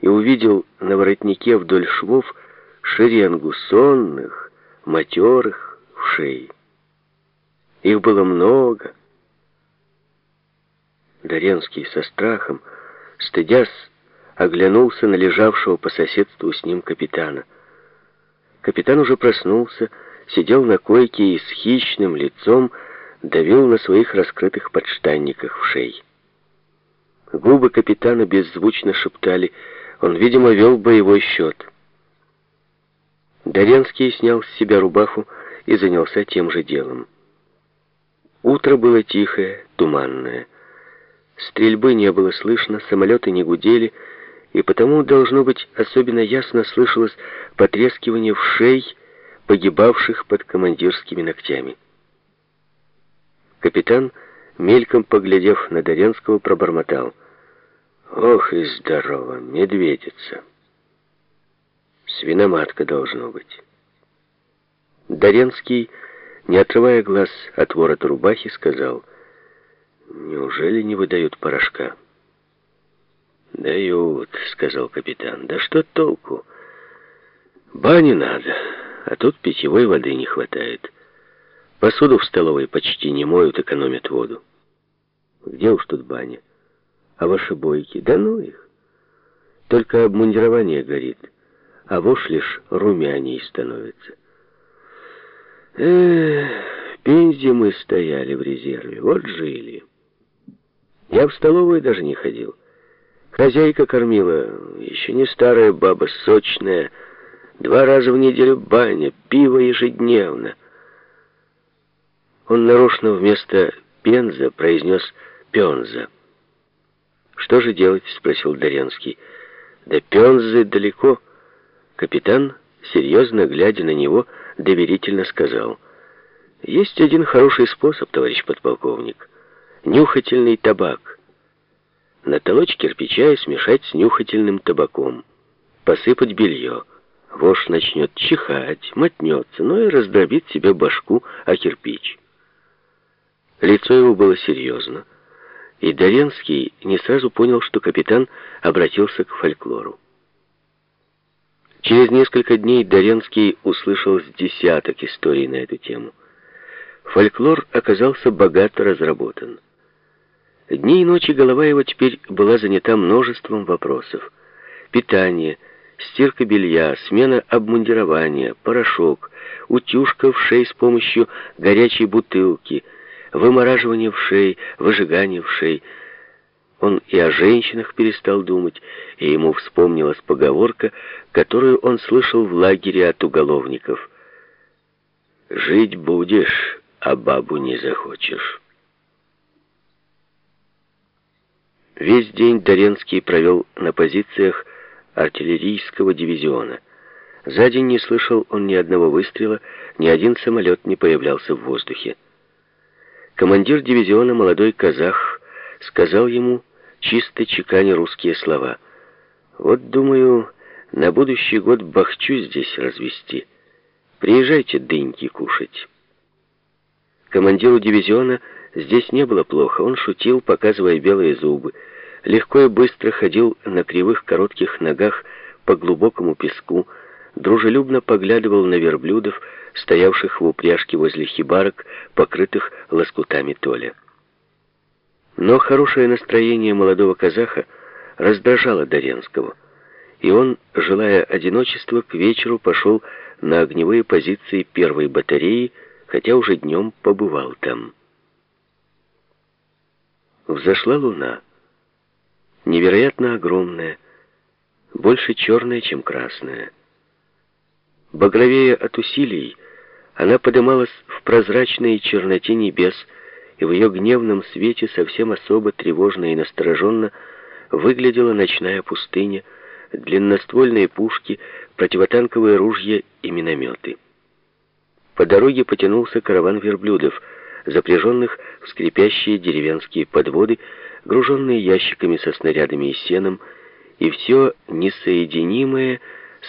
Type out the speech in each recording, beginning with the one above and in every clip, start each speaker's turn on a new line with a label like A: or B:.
A: и увидел на воротнике вдоль швов шеренгу сонных, матерых вшей. Их было много. Доренский со страхом, стыдясь, оглянулся на лежавшего по соседству с ним капитана. Капитан уже проснулся, сидел на койке и с хищным лицом давил на своих раскрытых подштанниках в шей. Губы капитана беззвучно шептали, он, видимо, вел боевой счет. Доренский снял с себя рубаху и занялся тем же делом. Утро было тихое, туманное. Стрельбы не было слышно, самолеты не гудели, и потому, должно быть, особенно ясно слышалось потрескивание в шей, погибавших под командирскими ногтями. Капитан, мельком поглядев на Доренского, пробормотал. «Ох и здорово, медведица! Свиноматка должно быть». Доренский, не отрывая глаз от ворота рубахи, сказал, «Неужели не выдают порошка?» «Дают», — сказал капитан. «Да что толку? Бани надо, а тут питьевой воды не хватает». Посуду в столовой почти не моют, экономят воду. Где уж тут баня? А ваши бойки? Да ну их. Только обмундирование горит, а вошь лишь румяней становится. Эх, в Пензе мы стояли в резерве, вот жили. Я в столовую даже не ходил. Хозяйка кормила, еще не старая баба, сочная, два раза в неделю баня, пиво ежедневно. Он нарочно вместо «пенза» произнес «пенза». «Что же делать?» — спросил Доренский. «Да пензы далеко». Капитан, серьезно глядя на него, доверительно сказал. «Есть один хороший способ, товарищ подполковник. Нюхательный табак. Натолочь кирпича и смешать с нюхательным табаком. Посыпать белье. Вошь начнет чихать, мотнется, но и раздробит себе башку о кирпич». Лицо его было серьезно, и Доренский не сразу понял, что капитан обратился к фольклору. Через несколько дней Доренский услышал с десяток историй на эту тему. Фольклор оказался богато разработан. Дни и ночи голова его теперь была занята множеством вопросов. Питание, стирка белья, смена обмундирования, порошок, утюжка в шей с помощью горячей бутылки — вымораживание вшей, выжигание вшей. Он и о женщинах перестал думать, и ему вспомнилась поговорка, которую он слышал в лагере от уголовников. «Жить будешь, а бабу не захочешь». Весь день Доренский провел на позициях артиллерийского дивизиона. За день не слышал он ни одного выстрела, ни один самолет не появлялся в воздухе. Командир дивизиона, молодой казах, сказал ему, чисто чеканя русские слова. «Вот, думаю, на будущий год бахчу здесь развести. Приезжайте дыньки кушать». Командиру дивизиона здесь не было плохо. Он шутил, показывая белые зубы. Легко и быстро ходил на кривых коротких ногах по глубокому песку, дружелюбно поглядывал на верблюдов, стоявших в упряжке возле хибарок, покрытых лоскутами толя. Но хорошее настроение молодого казаха раздражало Доренского, и он, желая одиночества, к вечеру пошел на огневые позиции первой батареи, хотя уже днем побывал там. Взошла луна, невероятно огромная, больше черная, чем красная. Багровее от усилий, она подымалась в прозрачной черноте небес, и в ее гневном свете совсем особо тревожно и настороженно выглядела ночная пустыня, длинноствольные пушки, противотанковые ружья и минометы. По дороге потянулся караван верблюдов, запряженных в скрипящие деревенские подводы, груженные ящиками со снарядами и сеном, и все несоединимое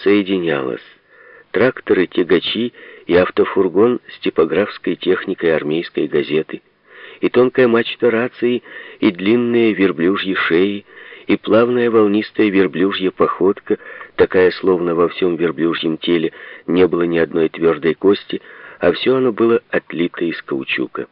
A: соединялось тракторы, тягачи и автофургон с типографской техникой армейской газеты, и тонкая мачта рации, и длинные верблюжьи шеи, и плавная волнистая верблюжья походка, такая словно во всем верблюжьем теле не было ни одной твердой кости, а все оно было отлито из каучука.